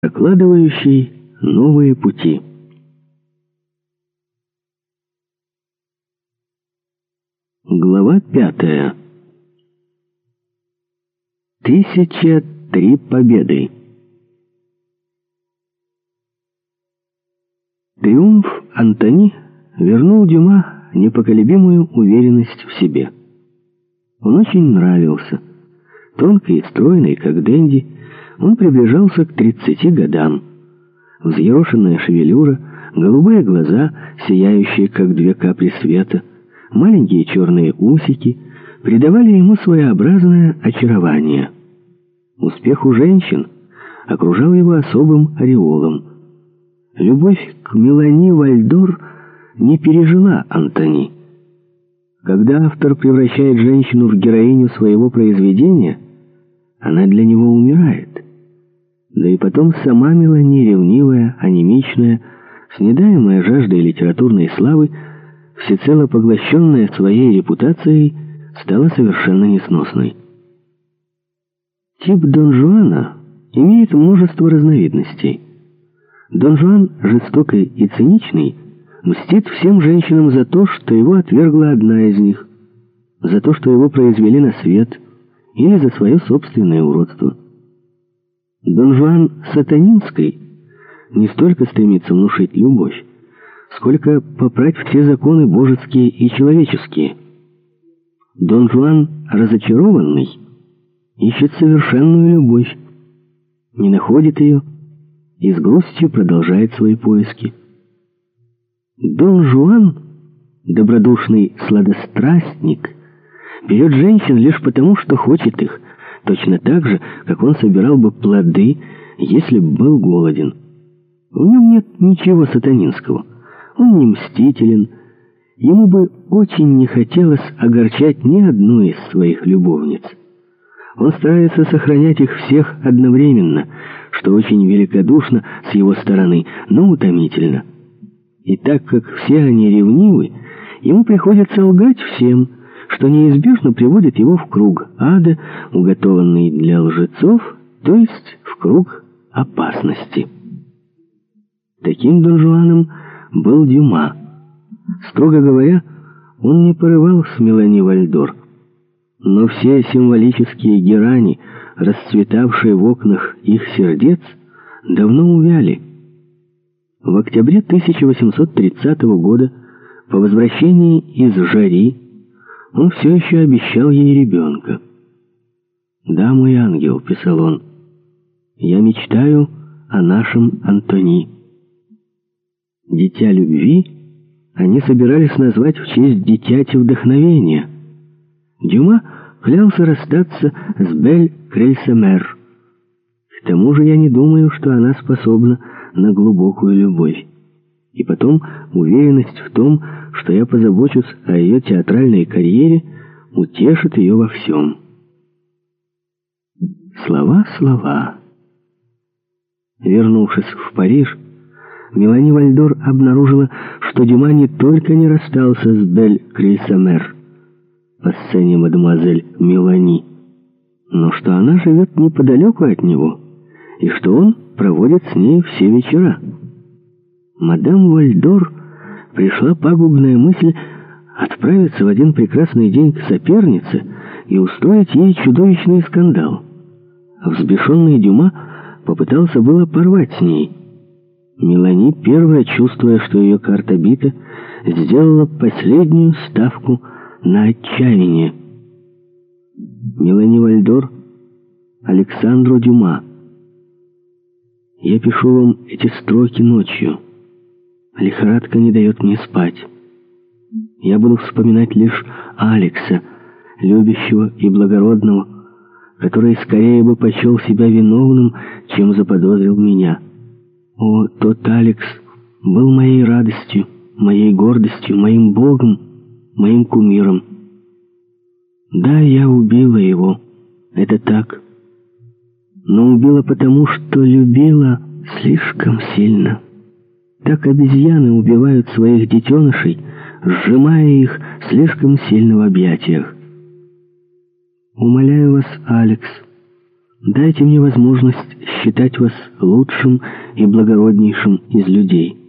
прокладывающий новые пути. Глава пятая. Тысяча три победы. Триумф Антони вернул Дюма непоколебимую уверенность в себе. Он очень нравился. Тонкий и стройный, как Дэнди, он приближался к 30 годам. Взъерошенная шевелюра, голубые глаза, сияющие, как две капли света, маленькие черные усики придавали ему своеобразное очарование. Успех у женщин окружал его особым ореолом. Любовь к Мелани Вальдор не пережила Антони. Когда автор превращает женщину в героиню своего произведения, она для него умирает. Да и потом сама Мелани, ревнивая, анемичная, снедаемая жаждой литературной славы, всецело поглощенная своей репутацией, стала совершенно несносной. Тип Дон Жуана имеет множество разновидностей. Дон Жуан, жестокий и циничный, мстит всем женщинам за то, что его отвергла одна из них, за то, что его произвели на свет, или за свое собственное уродство. Дон Жуан Сатанинский не столько стремится внушить любовь, сколько попрать все законы божеские и человеческие. Дон Жуан разочарованный ищет совершенную любовь, не находит ее и с грустью продолжает свои поиски. Дон Жуан, добродушный сладострастник, берет женщин лишь потому, что хочет их, точно так же, как он собирал бы плоды, если бы был голоден. В нем нет ничего сатанинского. Он не мстителен. Ему бы очень не хотелось огорчать ни одну из своих любовниц. Он старается сохранять их всех одновременно, что очень великодушно с его стороны, но утомительно. И так как все они ревнивы, ему приходится лгать всем – что неизбежно приводит его в круг ада, уготованный для лжецов, то есть в круг опасности. Таким Дон был Дюма. Строго говоря, он не порывал с Мелани Вальдор, но все символические герани, расцветавшие в окнах их сердец, давно увяли. В октябре 1830 года, по возвращении из Жари, он все еще обещал ей ребенка. «Да, мой ангел», — писал он, — «я мечтаю о нашем Антони». «Дитя любви» они собирались назвать в честь дитяти вдохновения. Дюма клялся расстаться с Бель Крельсемер. К тому же я не думаю, что она способна на глубокую любовь. И потом уверенность в том, что я позабочусь о ее театральной карьере, утешит ее во всем. Слова, слова. Вернувшись в Париж, Мелани Вальдор обнаружила, что Дюма не только не расстался с Бель Крейсамер по сцене мадемуазель Мелани, но что она живет неподалеку от него, и что он проводит с ней все вечера. Мадам Вальдор пришла пагубная мысль отправиться в один прекрасный день к сопернице и устроить ей чудовищный скандал. Взбешенный Дюма попытался было порвать с ней. Мелани, первая, чувствуя, что ее карта бита, сделала последнюю ставку на отчаяние. Мелани Вальдор, Александру Дюма. Я пишу вам эти строки ночью. Лихорадка не дает мне спать. Я буду вспоминать лишь Алекса, любящего и благородного, который скорее бы почел себя виновным, чем заподозрил меня. О, тот Алекс был моей радостью, моей гордостью, моим богом, моим кумиром. Да, я убила его, это так. Но убила потому, что любила слишком сильно. Так обезьяны убивают своих детенышей, сжимая их слишком сильно в объятиях. Умоляю вас, Алекс, Дайте мне возможность считать вас лучшим и благороднейшим из людей».